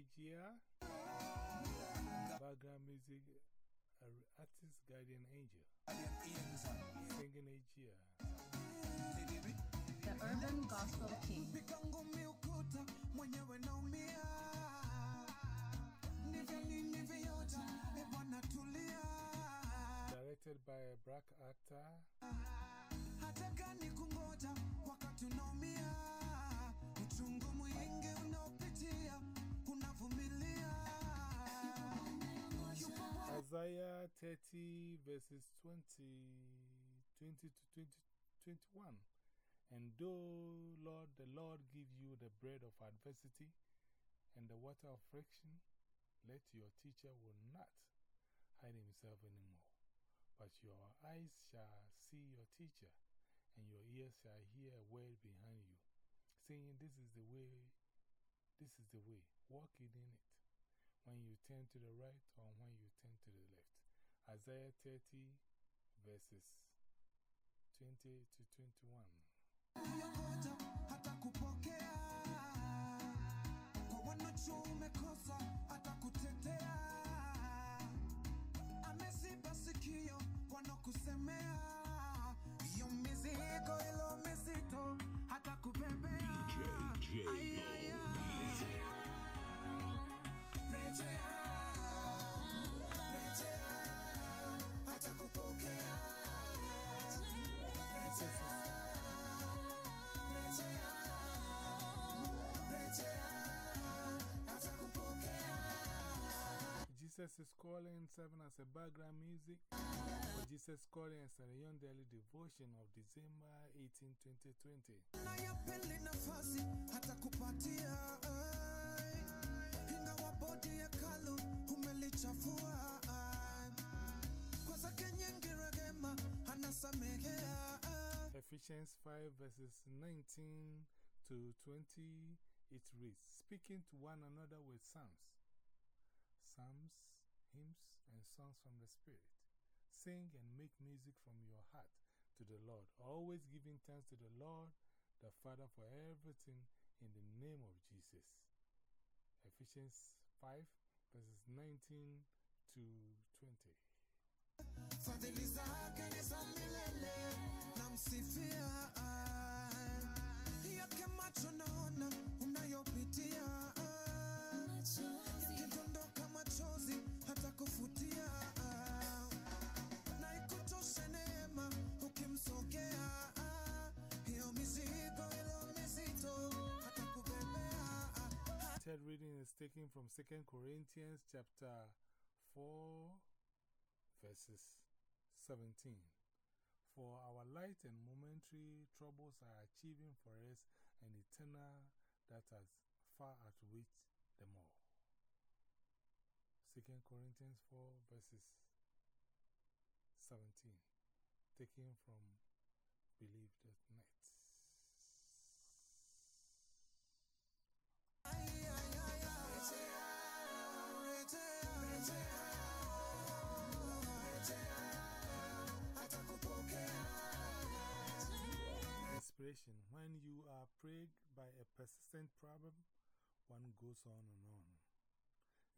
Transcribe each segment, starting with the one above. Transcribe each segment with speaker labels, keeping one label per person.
Speaker 1: Asia. Background music, uh, artist Guardian Angel. Singing Asia.
Speaker 2: The Urban Gospel King.
Speaker 1: Directed by a black actor.
Speaker 3: Hataka ni kungoja wakati unaumia,
Speaker 1: Isaiah 30 verses 20, 20 to 20, 21. And though, Lord, the Lord give you the bread of adversity and the water of friction, let your teacher will not hide himself anymore. But your eyes shall see your teacher, and your ears shall hear a word behind you, saying, This is the way, this is the way, walk in it. When you turn to the right or when you turn to the left. Isaiah 30 verses 20 to 21. Jesus is calling seven as a background music. For Jesus calling as a young daily devotion of December 18, 2020.
Speaker 3: Nayapeli nafasi hata kupatia ay. Ingawa bodi ya kalu umelichafua ay. Kwa zake nyingi rehema anasamehea ay.
Speaker 1: Ephesians 5 verses 19 to 20. It reads, Speaking to one another with psalms, hymns, and songs from the Spirit. Sing and make music from your heart to the Lord, always giving thanks to the Lord, the Father, for everything in the name of Jesus. Ephesians 5 verses 19 to 20. Reading is taken from 2 Corinthians chapter 4, verses 17. For our light and momentary troubles are achieving for us an eternal that has far outweighed them all. 2 Corinthians 4, verses 17. Taken from Believe.net. When you are plagued by a persistent problem, one goes on and on.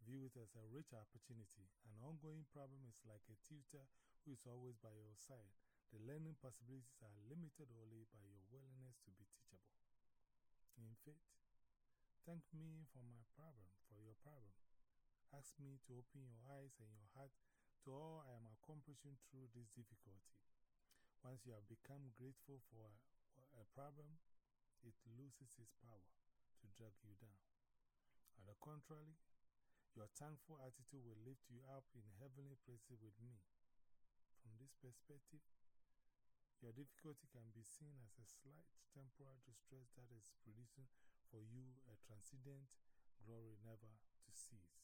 Speaker 1: View it as a rich opportunity. An ongoing problem is like a tutor who is always by your side. The learning possibilities are limited only by your willingness to be teachable. In faith, thank me for my problem, for your problem. Ask me to open your eyes and your heart to all I am accomplishing through this difficulty. Once you have become grateful for a problem, it loses its power to drag you down. On the contrary, your thankful attitude will lift you up in heavenly places with me. From this perspective, your difficulty can be seen as a slight temporal distress that is producing for you a transcendent glory never to cease.